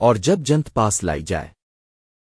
اور جب جنت پاس لائی جائے۔